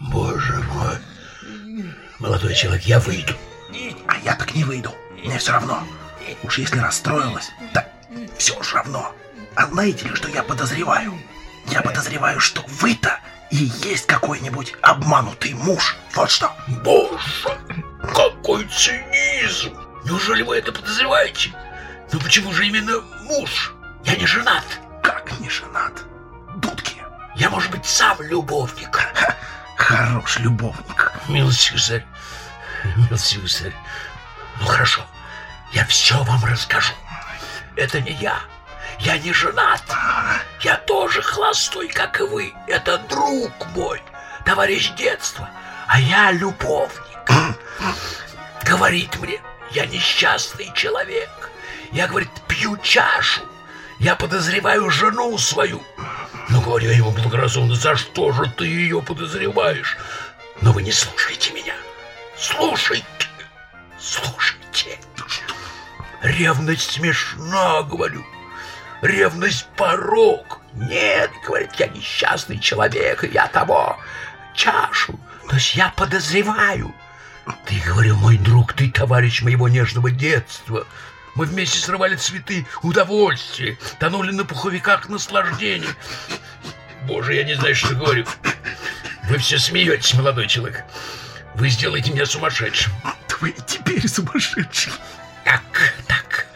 Боже мой. Молодой человек, я выйду. А я так не выйду. Мне все равно. Уж если расстроилась, так все уж равно. А знаете ли, что я подозреваю? Я подозреваю, что вы-то и есть какой-нибудь обманутый муж. Вот что. Боже, какой цинизм! Неужели вы это подозреваете? Но почему же именно муж? Я не женат. Как не женат? Дудки. Я, может быть, сам любовник. Ха, хорош любовник. Милостивый царь, милостивый царь. Ну хорошо, я все вам расскажу. Это не я. Я не женат. Я тоже холостой, как и вы. Это друг мой, товарищ детства. А я любовник. Говорит мне, я несчастный человек. Я, говорит, пью чашу. Я подозреваю жену свою. Ну, говорю я ему благоразумно, за что же ты ее подозреваешь? Но вы не слушайте меня. Слушайте. Слушайте. Ревность смешна, говорю. Ревность порог. Нет, говорит, я несчастный человек, и я того. Чашу. То есть я подозреваю. Ты, говорю, мой друг, ты товарищ моего нежного детства. Мы вместе срывали цветы удовольствия, тонули на пуховиках наслаждений. Боже, я не знаю, что говорю. Вы все смеетесь, молодой человек. Вы сделаете меня сумасшедшим. Вы и теперь сумасшедший. Так, так.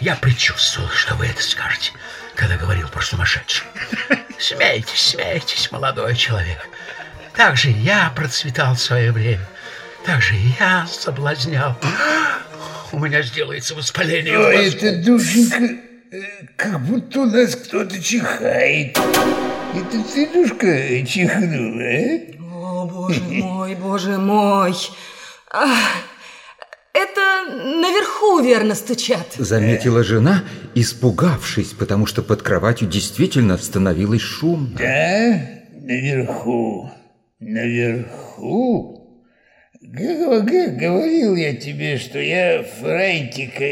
Я предчувствовал, что вы это скажете, когда говорил про сумасшедших. Смейтесь, смейтесь, молодой человек. Так же я процветал в свое время. Так же я соблазнял. У меня сделается воспаление. мозгу. это, душенька, э, как будто у нас кто-то чихает. Это ты, душка, чихнула, а? О, боже мой, боже мой. Ах, это наверху верно стучат. Заметила жена, испугавшись, потому что под кроватью действительно становилось шумно. Да, наверху, наверху. Говорил я тебе, что я франтика...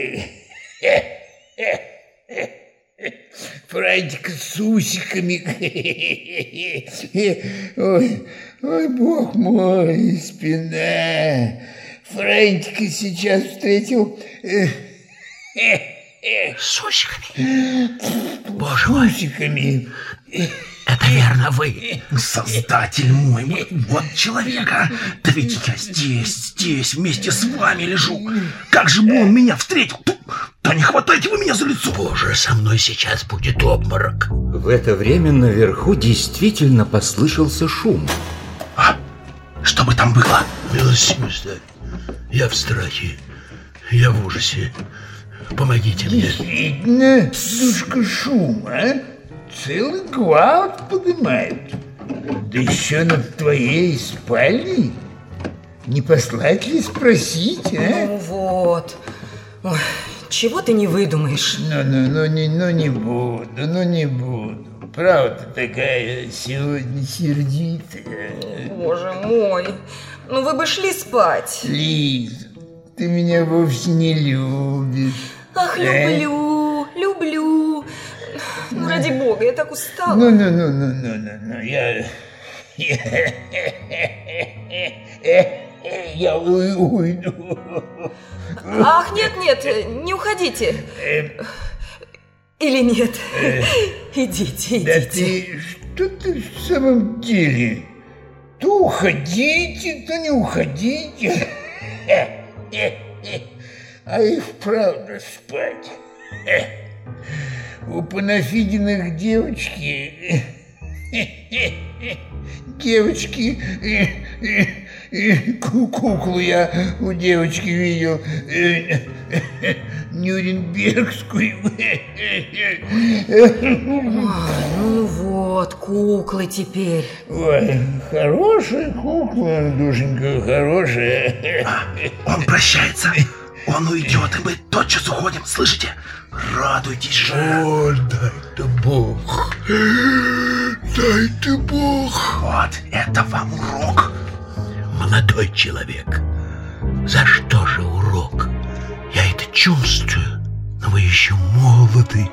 Франтика с усиками. Ой, ой, бог мой, спина. Франтика сейчас встретил... э, С усиками. Боже мой, С усиками. Это верно вы. Создатель мой, вот, вот человека. Да ведь я здесь, здесь, вместе с вами лежу. Как же бы он меня встретил? Да, не хватайте вы меня за лицо. Боже, со мной сейчас будет обморок. В это время наверху действительно послышался шум. А, что бы там было? Милостивый царь, я в страхе, я в ужасе. Помогите мне. Видно, душка шум, а? Целый гвалт поднимают. Да еще над твоей спальней. Не послать ли спросить, а? Ну вот. Ой, чего ты не выдумаешь? Ну, ну, ну, не, ну не буду, ну не буду. Правда такая сегодня сердитая. Боже мой. Ну вы бы шли спать. Лиза, ты меня вовсе не любишь. Ах, люблю, люблю. Ради бога, я так устала. Ну, ну, ну, ну, ну, ну, ну, я... Я уй- уйду. Ах, нет, нет, не уходите. Или нет? Идите, Да идите. ты, что ты в самом деле? То уходите, то не уходите. А и вправду спать. У Панафидиных девочки... Девочки... ку- Куклу я у девочки видел. Нюрнбергскую. Ну вот, куклы теперь. Ой, хорошая кукла, душенька, хорошая. Он прощается. Он уйдет, и мы тотчас уходим. Слышите? Радуйтесь же. О, дай-то Бог. Дай-то Бог. Вот, это вам урок. Молодой человек, за что же урок? Я это чувствую, но вы еще молоды.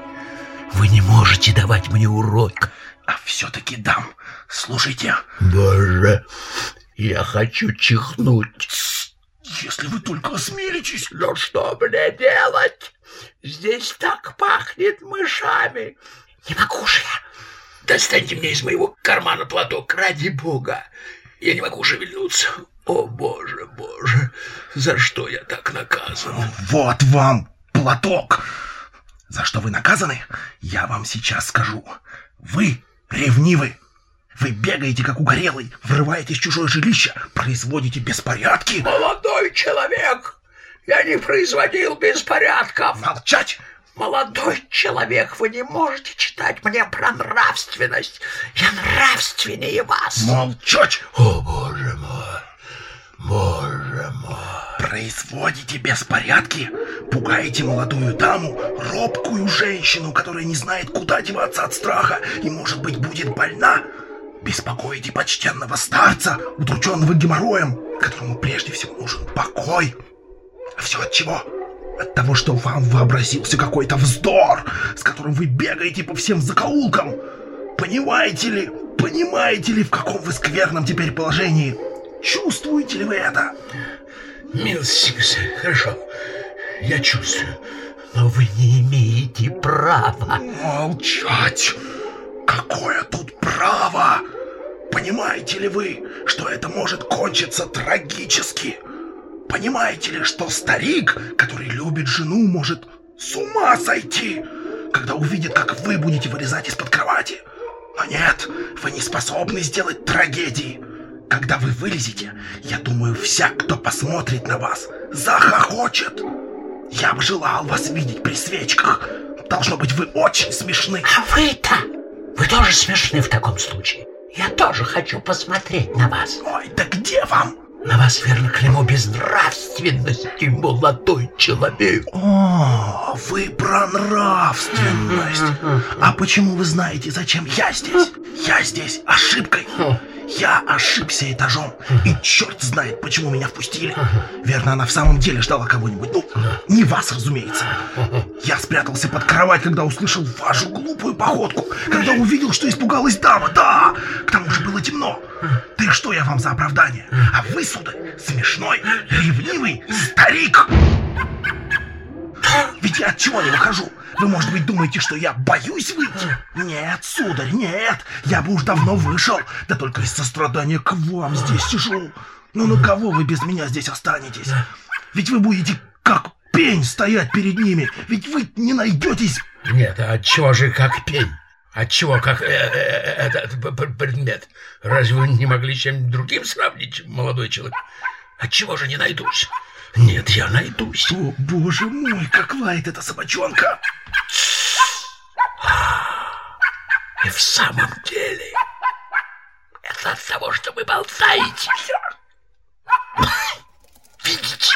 Вы не можете давать мне урок. А все-таки дам. Слушайте, Боже, я хочу чихнуть. Если вы только осмелитесь... Но что мне делать? Здесь так пахнет мышами. Не могу же я. Достаньте мне из моего кармана платок, ради бога. Я не могу шевельнуться. О, боже, боже, за что я так наказан? Вот вам платок. За что вы наказаны, я вам сейчас скажу. Вы ревнивы. Вы бегаете, как угорелый, врываетесь в чужое жилище, производите беспорядки. Молодой человек, я не производил беспорядков. Молчать! Молодой человек, вы не можете читать мне про нравственность. Я нравственнее вас. Молчать! О, боже мой, боже мой. Производите беспорядки, пугаете молодую даму, робкую женщину, которая не знает, куда деваться от страха и, может быть, будет больна. Беспокоите почтенного старца, удрученного геморроем, которому прежде всего нужен покой. А все от чего? От того, что вам вообразился какой-то вздор, с которым вы бегаете по всем закоулкам. Понимаете ли, понимаете ли, в каком вы скверном теперь положении? Чувствуете ли вы это? Милостивый хорошо, я чувствую, но вы не имеете права. Молчать! Какое тут право? Понимаете ли вы, что это может кончиться трагически? Понимаете ли, что старик, который любит жену, может с ума сойти, когда увидит, как вы будете вылезать из-под кровати? Но нет, вы не способны сделать трагедии. Когда вы вылезете, я думаю, всяк, кто посмотрит на вас, захохочет. Я бы желал вас видеть при свечках. Должно быть, вы очень смешны. А вы-то? Тоже смешны в таком случае. Я тоже хочу посмотреть на вас. Ой, да где вам? На вас верно клеймо безнравственности, молодой человек. О, вы про нравственность. А почему вы знаете, зачем я здесь? Я здесь ошибкой. Я ошибся этажом. И черт знает, почему меня впустили. Верно, она в самом деле ждала кого-нибудь. Ну, не вас, разумеется. Я спрятался под кровать, когда услышал вашу глупую походку. Когда увидел, что испугалась дама. Да, к тому же было темно. Да и что я вам за оправдание? А вы, сударь, смешной, ревнивый старик. Ведь я от чего не выхожу? Вы, может быть, думаете, что я боюсь выйти? Нет, сударь, нет. Я бы уж давно вышел. Да только из сострадания к вам здесь сижу. Ну на кого вы без меня здесь останетесь? Ведь вы будете как пень стоять перед ними. Ведь вы не найдетесь. Нет, а чего же как пень? Отчего как э, э, этот п- п- предмет? Разве вы не могли чем другим сравнить, молодой человек? Отчего же не найдусь? Нет, я найдусь. О, боже мой, как лает эта собачонка. И в самом деле, это от того, что вы болтаете. Видите,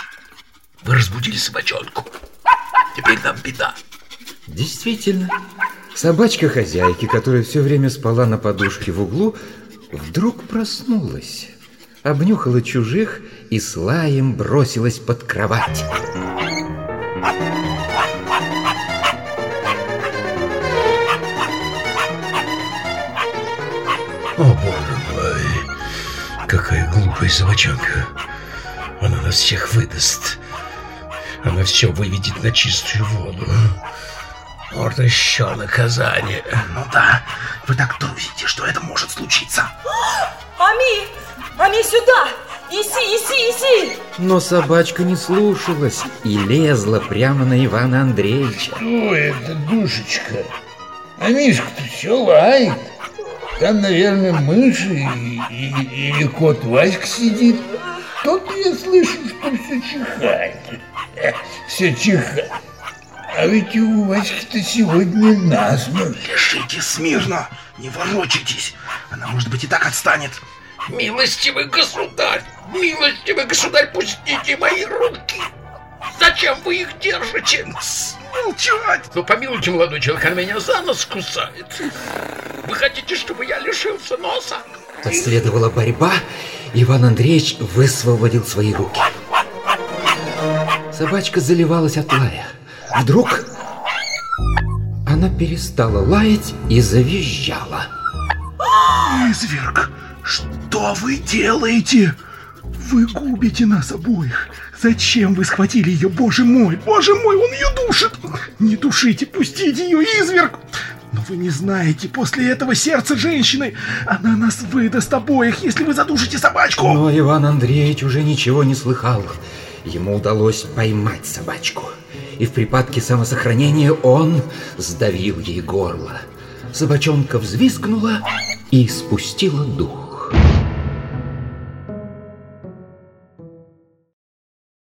вы разбудили собачонку. Теперь нам беда. Действительно, собачка хозяйки, которая все время спала на подушке в углу, вдруг проснулась, обнюхала чужих и с лаем бросилась под кровать. О, боже мой, какая глупая собачонка. Она нас всех выдаст. Она все выведет на чистую воду. Вот еще наказание. Ну да, вы так трусите, что это может случиться. Ами! Ами, сюда! Иси, иси, иси! Но собачка не слушалась и лезла прямо на Ивана Андреевича. Что это, душечка? А Мишка-то все лает. Там, наверное, мыши и- и- или кот Васька сидит. Тут я слышу, что все чихает. Все чихает. А ведь у Васьки-то сегодня насморк. Лежите смирно, не ворочайтесь. Она, может быть, и так отстанет. Милостивый государь, милостивый государь, пустите мои руки. Зачем вы их держите? Молчать! Ну, помилуйте, молодой человек, она меня за нос кусает. Вы хотите, чтобы я лишился носа? Последовала борьба, Иван Андреевич высвободил свои руки. Собачка заливалась от лая. Вдруг она перестала лаять и завизжала. Изверг, что вы делаете? Вы губите нас обоих. Зачем вы схватили ее? Боже мой, боже мой, он ее душит. Не душите, пустите ее, изверг. Но вы не знаете, после этого сердце женщины, она нас выдаст обоих, если вы задушите собачку. Но Иван Андреевич уже ничего не слыхал. Ему удалось поймать собачку. И в припадке самосохранения он сдавил ей горло. Собачонка взвизгнула и спустила дух.